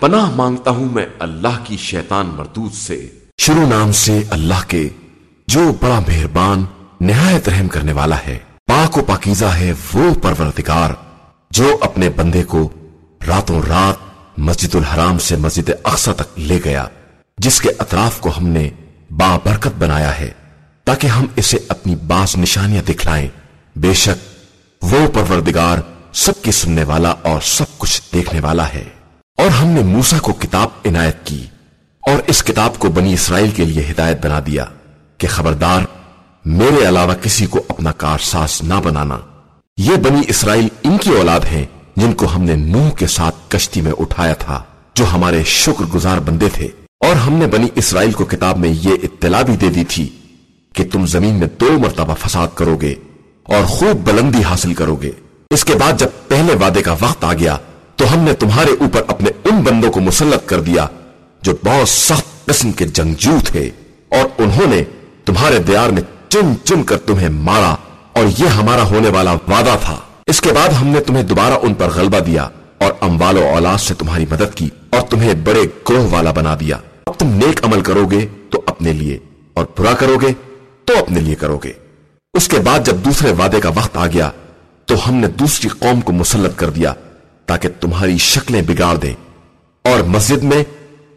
پناہ مانگتا ہوں میں اللہ کی شیطان مردود سے۔ شروع نام سے اللہ کے، جو بڑا مہربان، نہایت رحم کرنے والا ہے۔ پاک و پاکیزہ ہے وہ پروردگار، جو اپنے بندے کو راتوں رات مسجد الحرام سے مسجد اقصا تک لے گیا، جس کے اطراف کو ہم نے با برکت بنایا ہے، تاکہ ہم اسے اپنی باس نشانیاں دکھلائیں۔ بے شک، وہ پروردگار سب کی سننے والا اور سب کچھ دیکھنے والا ہے۔ اور ہم نے موسا کو کتاب عنایت کی اور اس کتاب کو بنی اسرائیل کے لیے ہدایت بنا دیا کہ خبردار، میرے علاوہ کسی کو اپنا کار ساس نہ بنانا۔ یہ بنی اسرائیل ان کی اولاد ہیں جن کو ہم نے نوح کے ساتھ کشتی میں اٹھایا تھا، جو ہمارے شکر گزار بندے تھے۔ اور ہم نے بنی اسرائیل کو کتاب میں یہ اطلاع بھی دے دی تھی کہ تم زمین میں دو مرتبہ فساد کرو گے اور خوب بلندی حاصل کرو گے۔ اس کے بعد جب پہلے وعدے کا وقت آ گیا تو ہم نے تمہارے اوپر اپنے ان بندوں کو مسلط کر دیا جو بہت سخت قسم کے جنگجو تھے اور انہوں نے تمہارے دیار میں چن چن کر تمہیں مارا اور یہ ہمارا ہونے والا وعدہ تھا۔ اس کے بعد ہم نے تمہیں دوبارہ ان پر غلبہ دیا اور اموال و اولاد سے تمہاری مدد کی اور تمہیں بڑے گروہ والا بنا دیا۔ اب تم نیک عمل کرو گے تو اپنے لیے اور برا کرو گے تو اپنے لیے کرو گے اس کے بعد جب دوسرے وعدے کا وقت آ گیا تو ہم نے دوسری قوم کو مسلط کر دیا۔ تاکہ تمہاری شکلیں بگاڑ دیں اور مسجد میں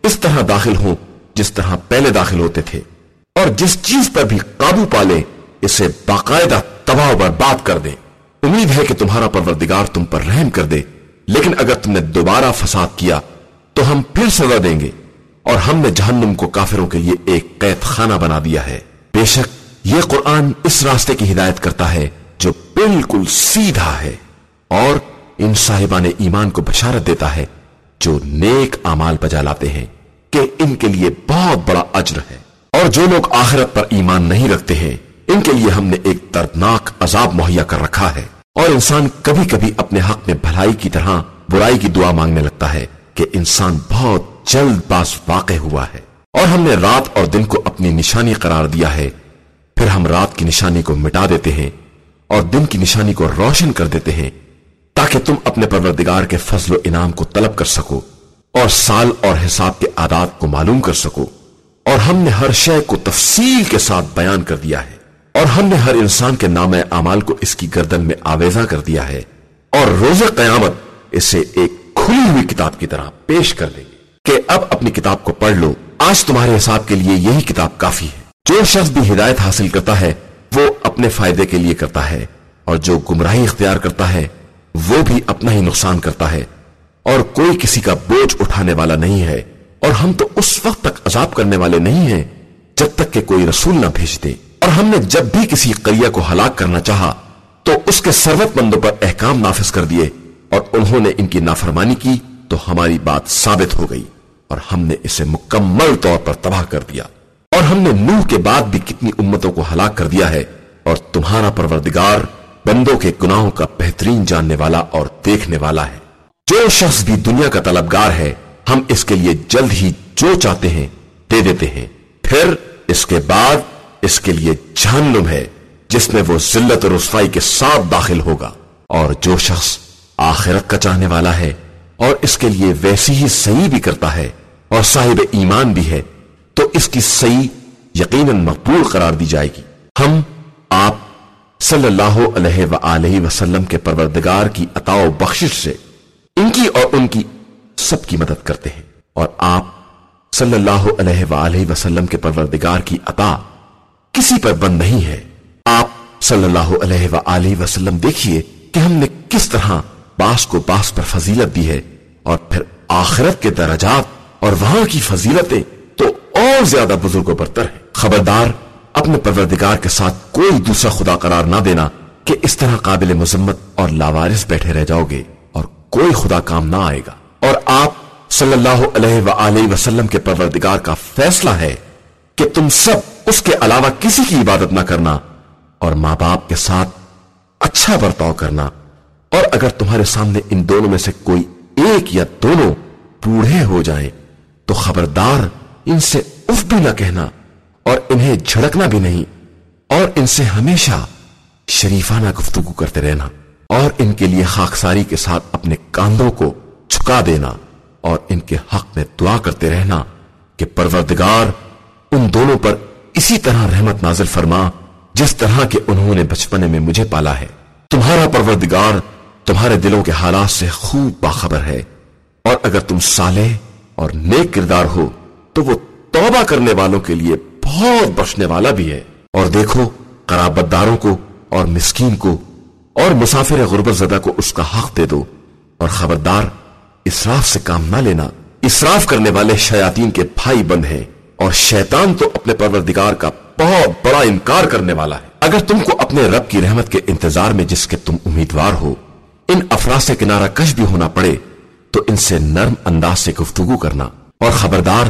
اس طرح داخل ہوں جس طرح پہلے داخل ہوتے تھے اور جس چیز پر بھی قابو پالے اسے باقاعدہ تباہ برباد کر دے امید ہے کہ تمہارا پروردگار تم پر رحم کر دے۔ لیکن اگر تم نے دوبارہ فساد کیا، تو ہم پھر سزا دیں گے۔ اور ہم نے جہنم کو کافروں کے لیے ایک قید خانہ بنا دیا ہے۔ بے شک، یہ قرآن اس راستے کی ہدایت کرتا ہے جو بالکل سیدھا ہے۔ اور ان صاحبان ایمان کو بشارت دیتا ہے جو نیک امال بجا لاتے ہیں، کہ ان کے لیے بہت بڑا اجر ہے۔ اور جو لوگ آخرت پر ایمان نہیں رکھتے ہیں، ان کے لیے ہم نے ایک دردناک عذاب مہیا کر رکھا ہے۔ اور انسان کبھی کبھی اپنے حق میں بھلائی کی طرح برائی کی دعا مانگنے لگتا ہے کہ انسان بہت جلد پاس واقع ہوا ہے۔ اور ہم نے رات اور دن کو اپنی نشانی قرار دیا ہے، پھر ہم رات کی نشانی کو مٹا دیتے ہیں اور دن کی نشانی کو روشن کر دیتے ہیں۔ تاکہ تم اپنے پروردگار کے فضل و انعام کو طلب کر سکو اور سال اور حساب کے آداد کو معلوم کر سکو اور ہم نے ہر شے کو تفصیل کے ساتھ بیان کر دیا ہے اور ہم نے ہر انسان کے نام اعمال کو اس کی گردن میں آویزہ کر دیا ہے اور روز قیامت اسے ایک کھلی ہوئی کتاب کی طرح پیش کر دیں گے کہ اب اپنی کتاب کو پڑھ لو۔ آج تمہارے حساب کے لیے یہی کتاب کافی ہے۔ جو شخص بھی ہدایت حاصل کرتا ہے، وہ اپنے فائدے کے لیے کرتا ہے اور جو گمراہی اختیار کرتا ہے وہ بھی اپنا ہی نقصان کرتا ہے اور کوئی کسی کا بوجھ اٹھانے والا نہیں ہے اور ہم تو اس وقت تک عذاب کرنے والے نہیں ہیں جب تک کہ کوئی رسول نہ بھیج دے اور ہم نے جب بھی کسی قریہ کو ہلاک کرنا چاہا تو اس کے سروت مندوں پر احکام نافذ کر دیے اور انہوں نے ان کی نافرمانی کی تو ہماری بات ثابت ہو گئی اور ہم نے اسے مکمل طور پر تباہ کر دیا۔ اور ہم نے نوح کے بعد بھی کتنی امتوں کو ہلاک کر دیا ہے اور تمہارا پروردگار بندوں کے گناہوں کا بہترین جاننے والا اور دیکھنے والا ہے۔ جو شخص بھی دنیا کا طلبگار ہے، ہم اس کے لیے جلد ہی جو چاہتے ہیں، دے دیتے ہیں۔ پھر اس کے بعد اس کے لیے جہنم ہے، جس میں وہ ذلت اور رسوائی کے ساتھ داخل ہوگا۔ اور جو شخص آخرت کا چاہنے والا ہے اور اس کے لیے ویسی ہی صحیح بھی کرتا ہے اور صاحب ایمان بھی ہے، تو اس کی صحیح یقیناً مقبول قرار دی جائے گی۔ ہم آپ صلی اللہ علیہ وآلہ وسلم کے پروردگار کی عطا و بخشش سے ان کی اور ان کی سب کی مدد کرتے ہیں۔ اور آپ صلی اللہ علیہ وآلہ وسلم کے پروردگار کی عطا کسی پر بند نہیں ہے۔ آپ صلی اللہ علیہ وآلہ وسلم دیکھیے کہ ہم نے کس طرح باس کو باس پر فضیلت دی ہے۔ اور پھر آخرت کے درجات اور وہاں کی فضیلتیں تو اور زیادہ بزرگ و برتر ہے خبردار اپنے پروردگار کے ساتھ کوئی دوسرا خدا قرار نہ دینا کہ اس طرح قابل مذمت اور لاوارث بیٹھے رہ جاؤ گے اور کوئی خدا کام نہ آئے گا۔ اور آپ صلی اللہ علیہ وآلہ وسلم کے پروردگار کا فیصلہ ہے کہ تم سب اس کے علاوہ کسی کی عبادت نہ کرنا اور ماں باپ کے ساتھ اچھا برتاؤ کرنا۔ اور اگر تمہارے سامنے ان دونوں میں سے کوئی ایک یا دونوں بوڑھے ہو جائیں تو خبردار ان سے اف بھی نہ کہنا۔ اور انہیں جھڑکنا بھی نہیں۔ اور ان سے ہمیشہ شریفانہ گفتگو کرتے رہنا۔ اور ان کے لیے خاکساری کے ساتھ اپنے کاندھوں کو چھکا دینا۔ اور ان کے حق میں دعا کرتے رہنا کہ پروردگار ان دونوں پر اسی طرح رحمت نازل فرما، جس طرح کے انہوں نے بچپنے میں مجھے پالا ہے۔ تمہارا پروردگار تمہارے دلوں کے حالات سے خوب باخبر ہے۔ اور اگر تم صالح اور نیک کردار ہو، تو وہ توبہ کرنے والوں کے لیے بہت بخشنے والا بھی ہے۔ اور دیکھو قرابت داروں کو اور مسکین کو اور مسافر غربت زدہ کو اس کا حق دے دو۔ اور خبردار، اسراف سے کام نہ لینا۔ اسراف کرنے والے شیاطین کے بھائی بند ہیں۔ اور شیطان تو اپنے پروردگار کا بہت بڑا انکار کرنے والا ہے۔ اگر تم کو اپنے رب کی رحمت کے انتظار میں جس کے تم امیدوار ہو، ان افراد سے کنارہ کش بھی ہونا پڑے، تو ان سے نرم انداز سے گفتگو کرنا۔ اور خبردار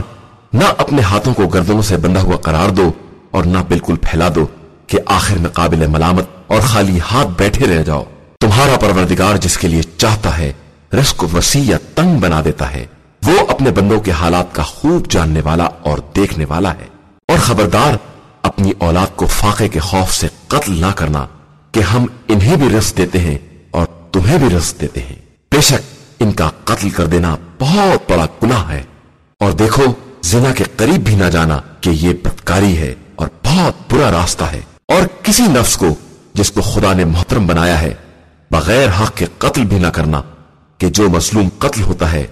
نہ اپنے ہاتھوں کو گردنوں سے بندہ ہوا قرار دو اور نہ بالکل پھیلا دو کہ آخر میں قابل ملامت اور خالی ہاتھ بیٹھے رہ جاؤ۔ تمہارا پروردگار جس کے لیے چاہتا ہے، رزق وسیع یا تنگ بنا دیتا ہے، وہ اپنے بندوں کے حالات کا خوب جاننے والا اور دیکھنے والا ہے۔ اور خبردار، اپنی اولاد کو فاقے کے خوف سے قتل نہ کرنا کہ ہم انہیں بھی رزق دیتے ہیں اور تمہیں بھی رزق دیتے ہیں۔ بے شک، ان کا قتل کر دینا بہت بڑا گناہ ہے۔ اور دیکھو زنا کے قریب بھی نہ جانا کہ یہ بدکاری ہے اور بہت برا راستہ ہے۔ اور کسی نفس کو جس کو خدا نے محترم بنایا ہے، بغیر حق کے قتل بھی نہ کرنا کہ جو مظلوم قتل ہوتا ہے۔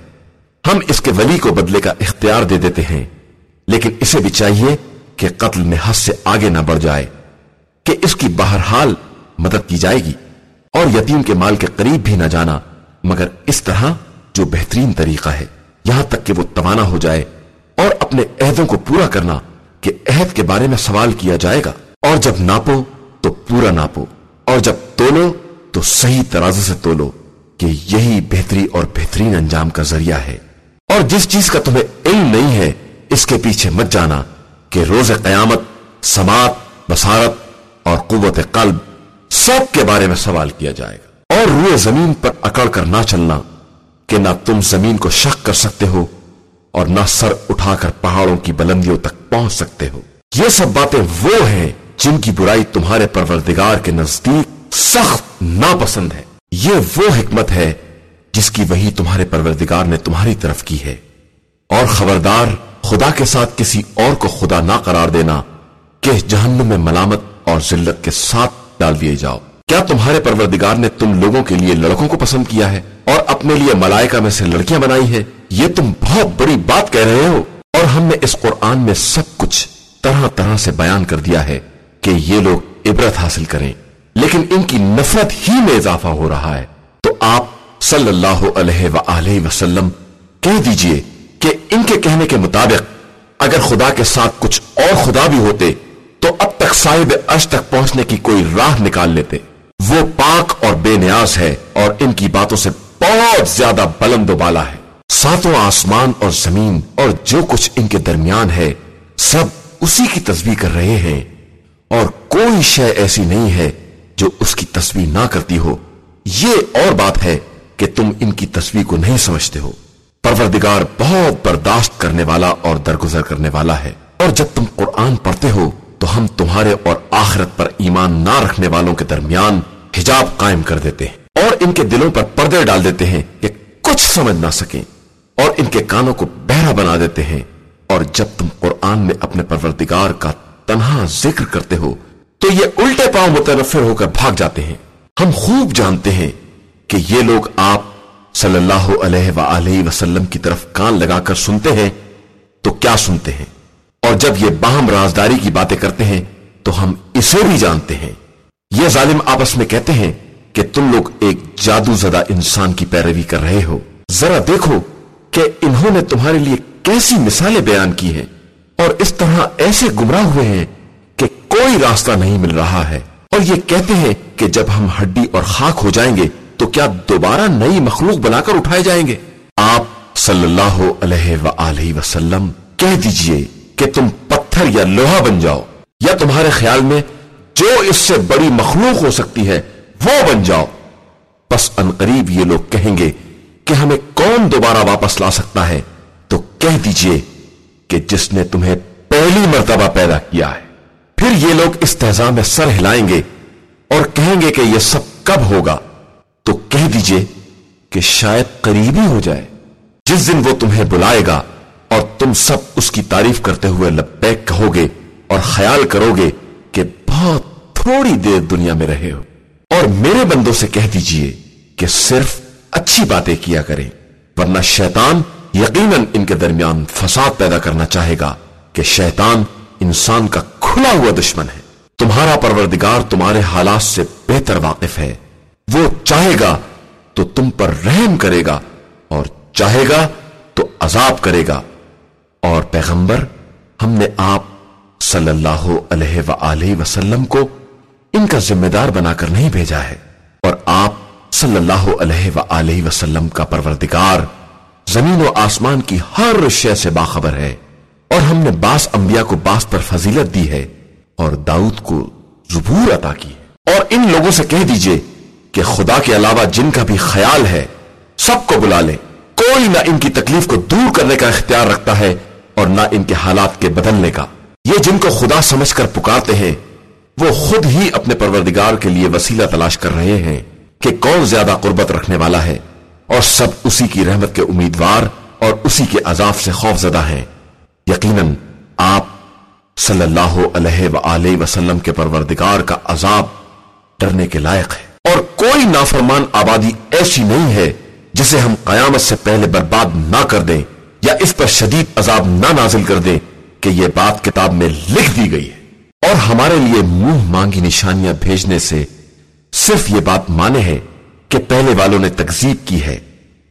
ہم اس کے ولی کو بدلے کا اختیار دے دیتے ہیں، لیکن اسے بھی چاہیے کہ قتل میں حد سے آگے نہ بڑھ جائے، کہ اس کی بہرحال مدد کی جائے گی۔ اور یتیم کے مال کے قریب بھی نہ جانا، مگر اس طرح جو بہترین طریقہ ہے۔ یہاں تک کہ وہ توانا ہو جائے۔ اور اپنے عہدوں کو پورا کرنا کہ عہد کے بارے میں سوال کیا جائے گا۔ اور جب ناپو تو پورا ناپو، اور جب تولو تو صحیح ترازو سے تولو کہ یہی بہتری اور بہترین انجام کا ذریعہ ہے۔ اور جس چیز کا تمہیں علم نہیں ہے، اس کے پیچھے مت جانا کہ روز قیامت سماعت بسارت اور قوت قلب سب کے بارے میں سوال کیا جائے گا۔ اور روئے زمین پر اکڑ کر نہ چلنا کہ نہ تم زمین کو شک کر سکتے ہو اور نہ سر اٹھا کر پہاڑوں کی بلندیوں تک پہنچ سکتے ہو۔ یہ سب باتیں وہ ہیں جن کی برائی تمہارے پروردگار کے نزدیک سخت ناپسند ہے۔ یہ وہ حکمت ہے جس کی وہی تمہارے پروردگار نے تمہاری طرف کی ہے۔ اور خبردار، خدا کے ساتھ کسی اور کو خدا نہ قرار دینا کہ جہنم میں ملامت اور ذلت کے ساتھ ڈال دیے جاؤ۔ کیا تمہارے پروردگار نے تم لوگوں کے لیے لڑکوں کو پسند کیا ہے اور اپنے لیے ملائکہ میں سے لڑکیاں بنائی ہیں؟ یہ تم بہت بڑی بات کہہ رہے ہو۔ اور ہم نے اس قرآن میں سب کچھ طرح طرح سے بیان کر دیا ہے کہ یہ لوگ عبرت حاصل کریں۔ لیکن ان کی نفرت ہی میں اضافہ ہو رہا ہے۔ تو آپ صلی اللہ علیہ وآلہ وسلم کہہ دیجیے کہ ان کے کہنے کے مطابق اگر خدا کے ساتھ کچھ اور خدا بھی ہوتے تو اب تک صاحب اش تک پہنچنے کی کوئی راہ نکال لیتے۔ وہ پاک اور بے نیاز ہے اور ان کی باتوں سے بہت زیادہ بلند و بالا ہے۔ ساتوں آسمان اور زمین اور جو کچھ ان کے درمیان ہے، سب اسی کی تصویر کر رہے ہیں۔ اور کوئی شے ایسی نہیں ہے جو اس کی تصویر نہ کرتی ہو۔ یہ اور بات ہے کہ تم ان کی تصویر کو نہیں سمجھتے ہو۔ پروردگار بہت برداشت کرنے والا اور درگزر کرنے والا ہے۔ اور جب تم قرآن پڑھتے ہو، تو ہم تمہارے اور آخرت پر ایمان نہ رکھنے والوں کے درمیان حجاب قائم کر دیتے ہیں اور ان کے دلوں پر پردے ڈال دیتے ہیں کہ کچھ سمجھ نہ سکیں اور ان کے کانوں کو بہرا بنا دیتے ہیں اور جب تم قرآن میں اپنے پروردگار کا تنہا ذکر کرتے ہو، تو یہ الٹے پاؤں متنفر ہو کر بھاگ جاتے ہیں۔ ہم خوب جانتے ہیں کہ یہ لوگ آپ صلی اللہ علیہ وآلہ وسلم کی طرف کان لگا کر سنتے ہیں، تو کیا سنتے ہیں؟ اور جب یہ باہم رازداری کی باتیں کرتے ہیں، تو ہم اسے بھی جانتے ہیں۔ یہ ظالم آپس میں کہتے ہیں کہ تم لوگ ایک جادو زدہ انسان کی پیروی کر رہے ہو۔ ذرا دیکھو کہ انہوں نے تمہارے لیے کیسی مثالیں بیان کی ہیں اور اس طرح ایسے گمراہ ہوئے ہیں کہ کوئی راستہ نہیں مل رہا ہے۔ اور یہ کہتے ہیں کہ جب ہم ہڈی اور خاک ہو جائیں گے تو کیا دوبارہ نئی مخلوق بنا کر اٹھائے جائیں گے؟ آپ صلی اللہ علیہ وآلہ وسلم کہہ دیجیے کہ تم پتھر یا لوہا بن جاؤ یا تمہارے خیال میں اس سے بڑی مخلوق ہو سکتی ہے، وہ بن جاؤ۔ بس انقریب یہ لوگ کہیں گے کہ ہمیں کون دوبارہ واپس لا سکتا ہے؟ تو کہہ دیجیے کہ جس نے تمہیں پہلی مرتبہ پیدا کیا ہے۔ پھر یہ لوگ استحزام میں سر ہلائیں گے اور کہیں گے کہ یہ سب کب ہوگا۔ تو کہہ دیجیے کہ شاید قریبی ہو جائے۔ جس دن وہ تمہیں بلائے گا اور تم سب اس کی تعریف کرتے ہوئے لبیک کہو گے اور خیال کرو گے کہ بہت تھوڑی دیر دنیا میں رہے ہو۔ اور میرے بندوں سے کہہ دیجیے کہ صرف اچھی باتیں کیا کریں، ورنہ شیطان یقیناً ان کے درمیان فساد پیدا کرنا چاہے گا کہ شیطان انسان کا کھلا ہوا دشمن ہے۔ تمہارا پروردگار تمہارے حالات سے بہتر واقف ہے۔ وہ چاہے گا تو تم پر رحم کرے گا اور چاہے گا تو عذاب کرے گا۔ اور پیغمبر، ہم نے آپ صلی اللہ علیہ وآلہ وسلم کو ان کا ذمہ دار بنا کر نہیں بھیجا ہے۔ اور آپ صلی اللہ علیہ وآلہ وسلم کا پروردگار زمین و آسمان کی ہر شے سے باخبر ہے۔ اور ہم نے باس انبیاء کو باس پر فضیلت دی ہے اور داؤد کو زبور عطا کی اور ان لوگوں سے کہہ دیجیے کہ خدا کے علاوہ جن کا بھی خیال ہے، سب کو بلا لے۔ کوئی نہ ان کی تکلیف کو دور کرنے کا اختیار رکھتا ہے اور نہ ان کے حالات کے بدلنے کا۔ یہ جن کو خدا سمجھ کر پکارتے ہیں وہ خود ہی اپنے پروردگار کے لیے وسیلہ تلاش کر رہے ہیں کہ کون زیادہ قربت رکھنے والا ہے اور سب اسی کی رحمت کے امیدوار اور اسی کے عذاب سے خوف زدہ ہیں۔ یقیناً آپ صلی اللہ علیہ وآلہ وسلم کے پروردگار کا عذاب ڈرنے کے لائق ہے۔ اور کوئی نافرمان آبادی ایسی نہیں ہے جسے ہم قیامت سے پہلے برباد نہ کر دیں یا اس پر شدید عذاب نہ نازل کر دیں کہ یہ بات کتاب میں لکھ دی گئی ہے۔ اور ہمارے لیے منہ مانگی نشانیاں بھیجنے سے صرف یہ بات مانے ہے کہ پہلے والوں نے تکزیب کی ہے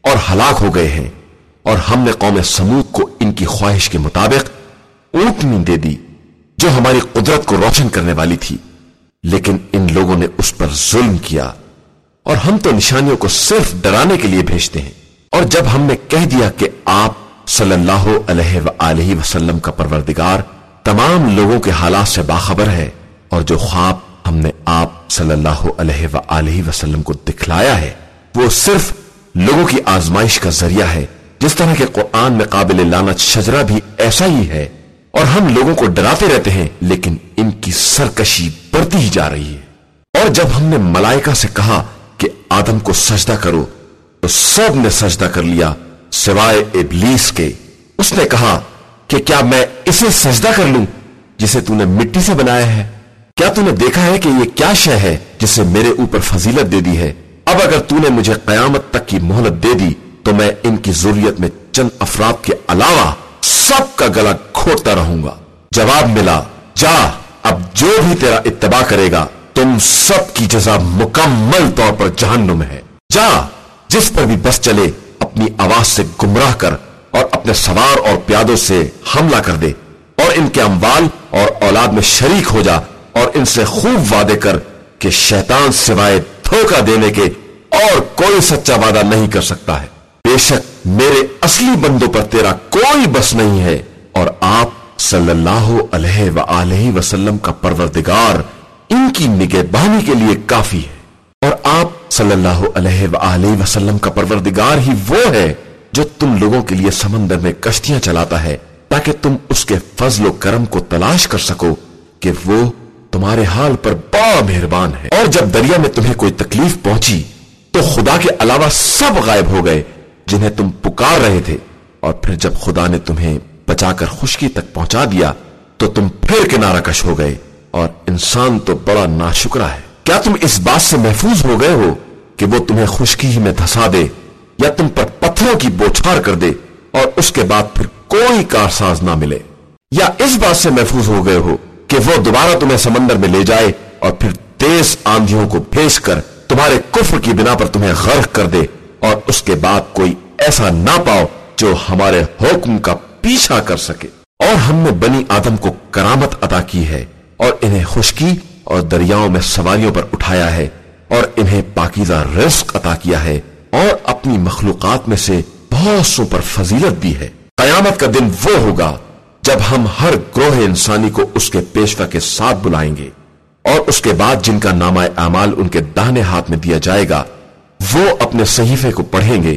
اور ہلاک ہو گئے ہیں اور ہم نے قوم سمود کو ان کی خواہش کے مطابق اونٹنی دے دی جو ہماری قدرت کو روشن کرنے والی تھی۔ لیکن ان لوگوں نے اس پر ظلم کیا اور ہم تو نشانیوں کو صرف ڈرانے کے لیے بھیجتے ہیں۔ اور جب ہم نے کہہ دیا کہ آپ صلی اللہ علیہ وآلہ وسلم کا پروردگار تمام لوگوں کے حالات سے باخبر ہے اور جو خواب ہم نے آپ صلی اللہ علیہ وآلہ وسلم کو دکھلایا ہے، وہ صرف لوگوں کی آزمائش کا ذریعہ ہے۔ جس طرح کے قرآن میں قابل لانت شجرہ بھی ایسا ہی ہے اور ہم لوگوں کو ڈراتے رہتے ہیں، لیکن ان کی سرکشی بڑھتی ہی جا رہی ہے۔ اور جب ہم نے ملائکہ سے کہا کہ آدم کو سجدہ کرو، تو سب نے سجدہ کر لیا، سوائے ابلیس کے۔ اس نے کہا کہ کیا میں اسے سجدہ کر لوں جسے تو نے مٹی سے بنایا ہے؟ کیا تو نے دیکھا ہے کہ یہ کیا شے ہے جسے میرے اوپر فضیلت دے دی ہے؟ اب اگر تو نے مجھے قیامت تک کی مہلت دے دی تو میں ان کی ضروریت میں چند افراد کے علاوہ سب کا گلا کھوٹتا رہوں گا۔ جواب ملا، جا، اب جو بھی تیرا اتباع کرے گا، تم سب کی جزا مکمل طور پر جہنم ہے۔ جا، جس پر بھی بس چلے، اپنی آواز سے گمراہ کر اور اپنے سوار اور پیادوں سے حملہ کر دے اور ان کے اموال اور اولاد میں شریک ہو جا اور ان سے خوب وعدے کر کہ شیطان سوائے دھوکہ دینے کے اور کوئی سچا وعدہ نہیں کر سکتا ہے۔ بے شک میرے اصلی بندوں پر تیرا کوئی بس نہیں ہے اور آپ صلی اللہ علیہ وآلہ وسلم کا پروردگار ان کی نگہبانی کے لیے کافی ہے۔ اور آپ صلی اللہ علیہ وآلہ وسلم کا پروردگار ہی وہ ہے جو تم لوگوں کے لیے سمندر میں کشتیاں چلاتا ہے، تاکہ تم اس کے فضل و کرم کو تلاش کر سکو کہ وہ تمہارے حال پر بڑا مہربان ہے۔ اور جب دریا میں تمہیں کوئی تکلیف پہنچی، تو خدا کے علاوہ سب غائب ہو گئے جنہیں تم پکار رہے تھے۔ اور پھر جب خدا نے تمہیں بچا کر خشکی تک پہنچا دیا، تو تم پھر کنارہ کش ہو گئے۔ اور انسان تو بڑا ناشکرا ہے۔ کیا تم اس بات سے محفوظ ہو گئے ہو کہ وہ تمہیں خشکی ہی میں دھسا دے؟ یا تم پر پتھروں کی بوچھار کر دے اور اس کے بعد پھر کوئی کارساز نہ ملے۔ یا اس بات سے محفوظ ہو گئے ہو کہ وہ دوبارہ تمہیں سمندر میں لے جائے اور پھر تیز آندھیوں کو بھیج کر تمہارے کفر کی بنا پر تمہیں غرق کر دے اور اس کے بعد کوئی ایسا نہ پاؤ جو ہمارے حکم کا پیچھا کر سکے۔ اور ہم نے بنی آدم کو کرامت عطا کی ہے اور انہیں خشکی اور دریاؤں میں سواریوں پر اٹھایا ہے اور انہیں پاکیزہ رزق عطا کیا ہے۔ اور اپنی مخلوقات میں سے بہت سو پر فضیلت دی ہے۔ قیامت کا دن وہ ہوگا جب ہم ہر گروہ انسانی کو اس کے پیشوا کے ساتھ بلائیں گے اور اس کے بعد جن کا نامہ اعمال ان کے داہنے ہاتھ میں دیا جائے گا، وہ اپنے صحیفے کو پڑھیں گے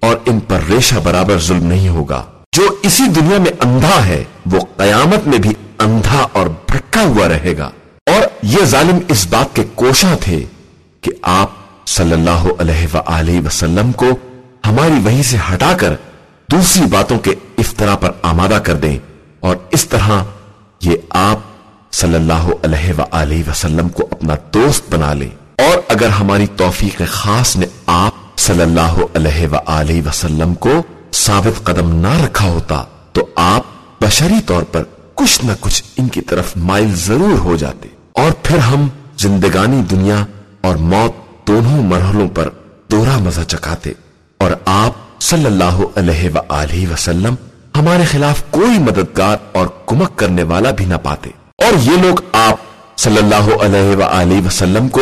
اور ان پر ریشہ برابر ظلم نہیں ہوگا۔ جو اسی دنیا میں اندھا ہے، وہ قیامت میں بھی اندھا اور بھٹکا ہوا رہے گا۔ اور یہ ظالم اس بات کے کوشاں تھے کہ آپ صلی اللہ علیہ وآلہ وسلم کو ہماری وہی سے ہٹا کر دوسری باتوں کے افطرا پر آمادہ کر دیں اور اس طرح یہ آپ صلی اللہ علیہ وآلہ وسلم کو اپنا دوست بنا لیں۔ اور اگر ہماری توفیق خاص نے آپ صلی اللہ علیہ وآلہ وسلم کو ثابت قدم نہ رکھا ہوتا تو آپ بشری طور پر کچھ نہ کچھ ان کی طرف مائل ضرور ہو جاتے۔ اور پھر ہم زندگانی دنیا اور موت دونوں مرحلوں پر دورہ مزہ چکاتے اور آپ صلی اللہ علیہ وآلہ وسلم ہمارے خلاف کوئی مددگار اور کمک کرنے والا بھی نہ پاتے۔ اور یہ لوگ آپ صلی اللہ علیہ وآلہ وسلم کو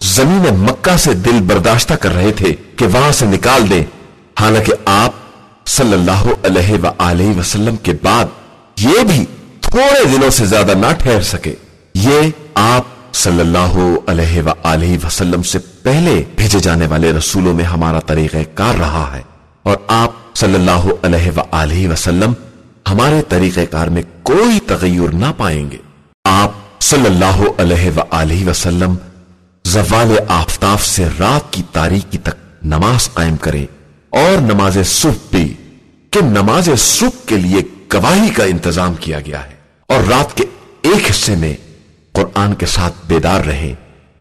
زمین مکہ سے دل برداشتہ کر رہے تھے کہ وہاں سے نکال دیں۔ حالانکہ آپ صلی اللہ علیہ وآلہ وسلم کے بعد یہ بھی تھوڑے دنوں سے زیادہ نہ ٹھہر سکے۔ یہ آپ صلی اللہ علیہ وآلہ وسلم سے پہلے بھیجے جانے والے رسولوں میں ہمارا طریقہ کار رہا ہے۔ اور آپ صلی اللہ علیہ وآلہ وسلم ہمارے طریقہ کار میں کوئی تغیر نہ پائیں گے۔ آپ صلی اللہ علیہ وآلہ وسلم زوال آفتاف سے رات کی تاریخی تک نماز قائم کریں۔ اور نماز صبح بھی، کہ نماز صبح کے لیے گواہی کا انتظام کیا گیا ہے۔ اور رات کے ایک حصے میں قرآن کے ساتھ بیدار رہے،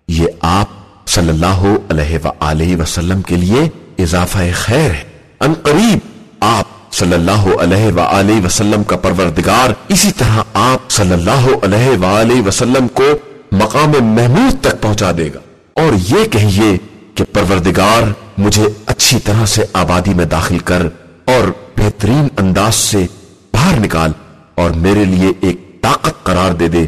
یہ آپ صلی اللہ علیہ وآلہ وسلم کے لیے اضافہ خیر ہے۔ ان قریب آپ صلی اللہ علیہ وآلہ وسلم کا پروردگار اسی طرح آپ صلی اللہ علیہ وآلہ وسلم کو مقام محمود تک پہنچا دے گا۔ اور یہ کہیے کہ پروردگار مجھے اچھی طرح سے آبادی میں داخل کر اور بہترین انداز سے باہر نکال اور میرے لیے ایک طاقت قرار دے دے۔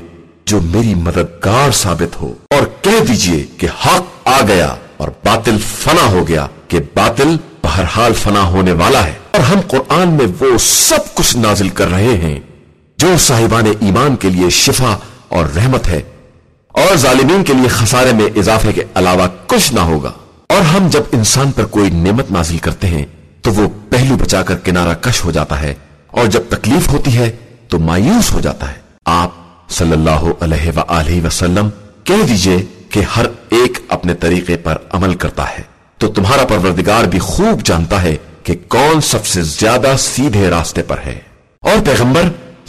جو میری مددگار ثابت ہو۔ اور کہہ دیجیے کہ حق آ گیا اور باطل فنا ہو گیا کہ باطل بہرحال فنا ہونے والا ہے۔ اور ہم قرآن میں وہ سب کچھ نازل کر رہے ہیں جو صاحبان ایمان کے لیے شفا اور رحمت ہے۔ اور ظالمین کے لیے خسارے میں اضافے کے علاوہ کچھ نہ ہوگا۔ اور ہم جب انسان پر کوئی نعمت نازل کرتے ہیں تو وہ پہلو بچا کر کنارہ کش ہو جاتا ہے۔ اور جب تکلیف ہوتی ہے تو مایوس ہو جاتا ہے۔ آپ صلی اللہ علیہ وآلہ وسلم، کہہ دیجیے کہ ہر ایک اپنے طریقے پر عمل کرتا ہے۔ تو تمہارا پروردگار بھی خوب جانتا ہے کہ کون سب سے زیادہ سیدھے راستے پر ہے۔ اور پیغمبر،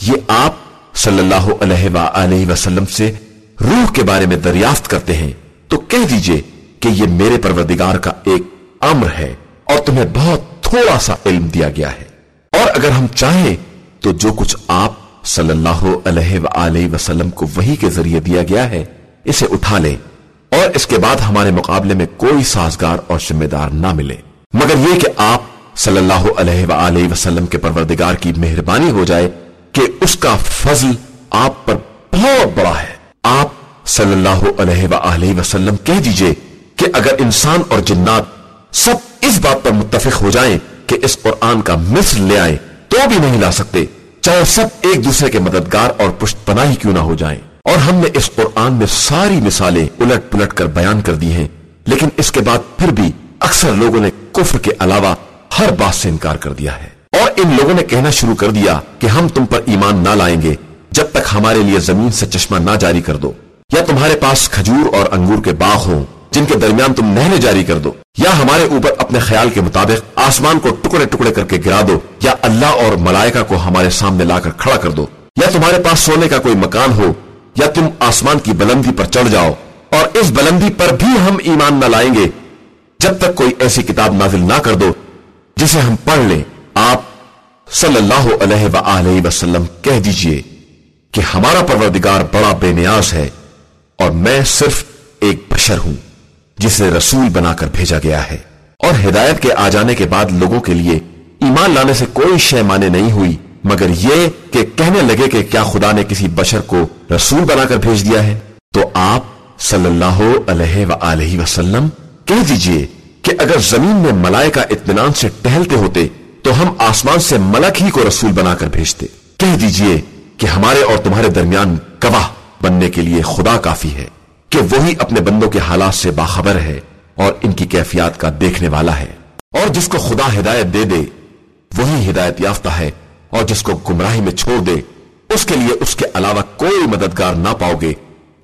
یہ آپ صلی اللہ علیہ وآلہ وسلم سے روح کے بارے میں دریافت کرتے ہیں۔ تو کہہ دیجیے کہ یہ میرے پروردگار کا ایک امر ہے اور تمہیں بہت تھوڑا سا علم دیا گیا ہے۔ اور اگر ہم چاہیں تو جو کچھ آپ صلی اللہ علیہ وآلہ وسلم کو وہی کے ذریعے دیا گیا ہے، اسے اٹھا لیں اور اس کے بعد ہمارے مقابلے میں کوئی سازگار اور ذمہ دار نہ ملے۔ مگر یہ کہ آپ صلی اللہ علیہ وآلہ وسلم کے پروردگار کی مہربانی ہو جائے کہ اس کا فضل آپ پر بہت بڑا ہے۔ آپ صلی اللہ علیہ وآلہ وسلم کہہ دیجیے کہ اگر انسان اور جنات سب اس بات پر متفق ہو جائیں کہ اس قرآن کا مصر لے آئیں تو بھی نہیں لا سکتے۔ چاہے سب ایک دوسرے کے مددگار اور پشت پناہی کیوں نہ ہو جائیں۔ اور ہم نے اس قرآن میں ساری مثالیں الٹ پلٹ کر بیان کر دی ہیں، لیکن اس کے بعد پھر بھی اکثر لوگوں نے کفر کے علاوہ ہر بات سے انکار کر دیا ہے۔ اور ان لوگوں نے کہنا شروع کر دیا کہ ہم تم پر ایمان نہ لائیں گے۔ جب تک ہمارے لیے زمین سے چشمہ نہ جاری کر دو، یا تمہارے پاس کھجور اور انگور کے باغ ہوں جن کے درمیان تم نہریں جاری کر دو، یا ہمارے اوپر اپنے خیال کے مطابق آسمان کو ٹکڑے ٹکڑے کر کے گرا دو، یا اللہ اور ملائکہ کو ہمارے سامنے لا کر کھڑا کر دو۔ یا تمہارے پاس سونے کا کوئی مکان ہو، یا تم آسمان کی بلندی پر چڑھ جاؤ۔ اور اس بلندی پر بھی ہم ایمان نہ لائیں گے۔ جب تک کوئی ایسی کتاب نازل نہ کر دو، جسے ہم پڑھ لیں، آپ صلی اللہ علیہ وآلہ وسلم کہہ دیجیے کہ ہمارا پروردگار بڑا بے نیاز ہے اور میں صرف ایک بشر ہوں۔ جسے رسول بنا کر بھیجا گیا ہے۔ اور ہدایت کے آ جانے کے بعد لوگوں کے لیے ایمان لانے سے کوئی شے مانے نہیں ہوئی، مگر یہ کہ کہنے لگے کہ کیا خدا نے کسی بشر کو رسول بنا کر بھیج دیا ہے۔ تو آپ صلی اللہ علیہ وآلہ وسلم کہہ دیجیے کہ اگر زمین میں ملائکہ اطمینان سے ٹہلتے ہوتے، تو ہم آسمان سے ملک ہی کو رسول بنا کر بھیجتے۔ کہہ دیجیے کہ ہمارے اور تمہارے درمیان گواہ بننے کے لیے خدا کافی ہے۔ کہ وہی اپنے بندوں کے حالات سے باخبر ہے اور ان کی کیفیات کا دیکھنے والا ہے۔ اور جس کو خدا ہدایت دے دے، وہی ہدایت یافتہ ہے۔ اور جس کو گمراہی میں چھوڑ دے، اس کے لیے اس کے علاوہ کوئی مددگار نہ پاؤ گے۔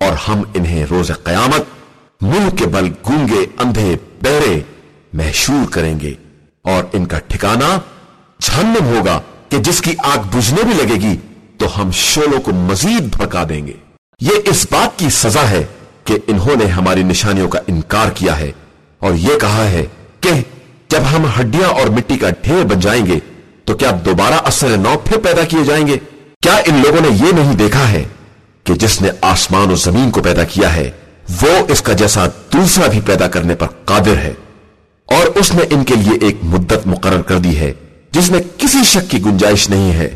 اور ہم انہیں روز قیامت ملک کے بل گونگے، اندھے، بہرے محشور کریں گے۔ اور ان کا ٹھکانہ جہنم ہوگا کہ جس کی آگ بجھنے بھی لگے گی، تو ہم شولوں کو مزید بھڑکا دیں گے۔ یہ اس بات کی سزا ہے کہ انہوں نے ہماری نشانیوں کا انکار کیا ہے اور یہ کہا ہے کہ جب ہم ہڈیاں اور مٹی کا ڈھیر بن جائیں گے تو کیا دوبارہ اثر نو پھر پیدا کیے جائیں گے؟ کیا ان لوگوں نے یہ نہیں دیکھا ہے کہ جس نے آسمان و زمین کو پیدا کیا ہے، وہ اس کا جیسا دوسرا بھی پیدا کرنے پر قادر ہے اور اس نے ان کے لیے ایک مدت مقرر کر دی ہے جس میں کسی شک کی گنجائش نہیں ہے،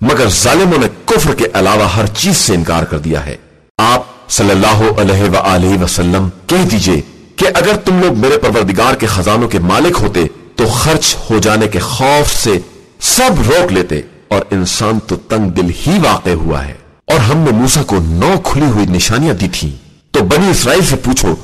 مگر ظالموں نے کفر کے علاوہ ہر چیز سے انکار کر دیا ہے۔ آپ صلی اللہ علیہ وآلہ وسلم کہہ دیجیے کہ اگر تم لوگ میرے پروردگار کے خزانوں کے مالک ہوتے، تو خرچ ہو جانے کے خوف سے سب روک لیتے، اور انسان تو تنگ دل ہی واقع ہوا ہے۔ اور ہم نے موسا کو نو کھلی ہوئی نشانیاں دی تھی تو بنی اسرائیل سے پوچھو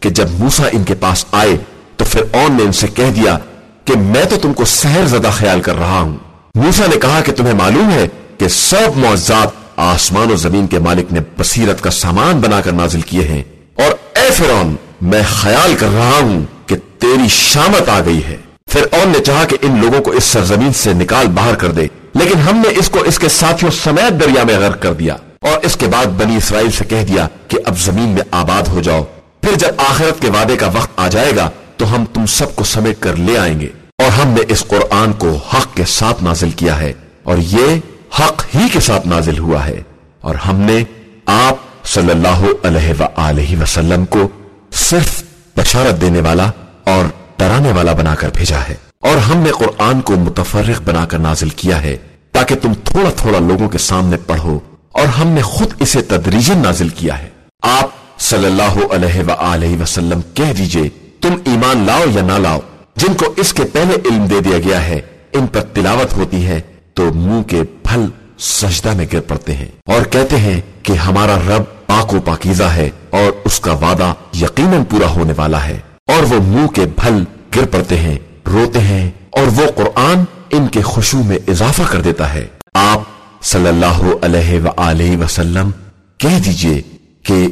کہ جب موسا ان کے پاس آئے، تو پھر اون نے ان سے کہہ دیا کہ میں تو تم کو سہر زدہ خیال کر رہا ہوں۔ موسا نے کہا کہ تمہیں معلوم ہے کہ سب معزات آسمان و زمین کے مالک نے بصیرت کا سامان بنا کر نازل کیے ہیں۔ اور اے فرون میں خیال کر رہا ہوں کہ تیری شامت آ گئی ہے۔ پھر اون نے چاہا کہ ان لوگوں کو اس سرزمین سے نکال باہر کر دے، لیکن ہم نے اس کو اس کے ساتھیوں سمیت دریا میں غرق کر دیا۔ اور اس کے بعد بنی اسرائیل سے کہہ دیا کہ اب زمین میں آباد ہو جاؤ۔ پھر جب آخرت کے وعدے کا وقت آ جائے گا، تو ہم تم سب کو سمیٹ کر لے آئیں گے۔ اور ہم نے اس قرآن کو حق کے ساتھ نازل کیا ہے۔ اور یہ حق ہی کے ساتھ نازل ہوا ہے۔ اور ہم نے آپ صلی اللہ علیہ وآلہ وسلم کو صرف بشارت دینے والا اور ڈرانے والا بنا کر بھیجا ہے۔ اور ہم نے قرآن کو متفرق بنا کر نازل کیا ہے تاکہ تم تھوڑا تھوڑا لوگوں کے سامنے پڑھو۔ اور ہم نے خود اسے تدریجن نازل کیا ہے۔ آپ صلی اللہ علیہ وآلہ وسلم کہہ دیجیے، تم ایمان لاؤ یا نہ لاؤ؟ جن کو اس کے پہلے علم دے دیا گیا ہے، ان پر تلاوت ہوتی ہے۔ تو منہ کے پھل سجدہ میں گر پڑتے ہیں۔ اور کہتے ہیں کہ ہمارا رب پاک و پاکیزہ ہے اور اس کا وعدہ یقیناً پورا ہونے والا ہے۔ اور وہ منہ کے پھل گر پڑتے ہیں، روتے ہیں اور وہ قرآن ان کے خوشو میں اضافہ کر دیتا ہے۔ آپ صلی اللہ علیہ وآلہ وسلم کہہ دیجیے کہ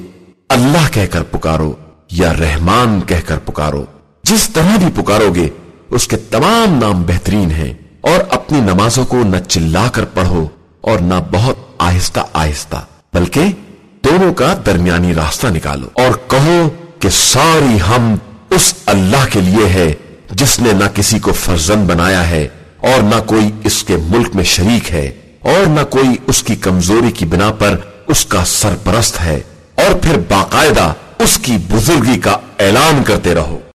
اللہ کہہ کر پکارو یا رحمان کہہ کر پکارو۔ جس طرح بھی پکارو گے اس کے تمام نام بہترین ہیں۔ اور اپنی نمازوں کو نہ چلا کر پڑھو اور نہ بہت آہستہ آہستہ، بلکہ دونوں کا درمیانی راستہ نکالو اور کہو کہ ساری ہم اس اللہ کے لیے ہے جس نے نہ کسی کو فرزن بنایا ہے اور نہ کوئی اس کے ملک میں شریک ہے اور نہ کوئی اس کی کمزوری کی بنا پر اس کا سرپرست ہے اور پھر باقاعدہ اس کی بزرگی کا اعلان کرتے رہو۔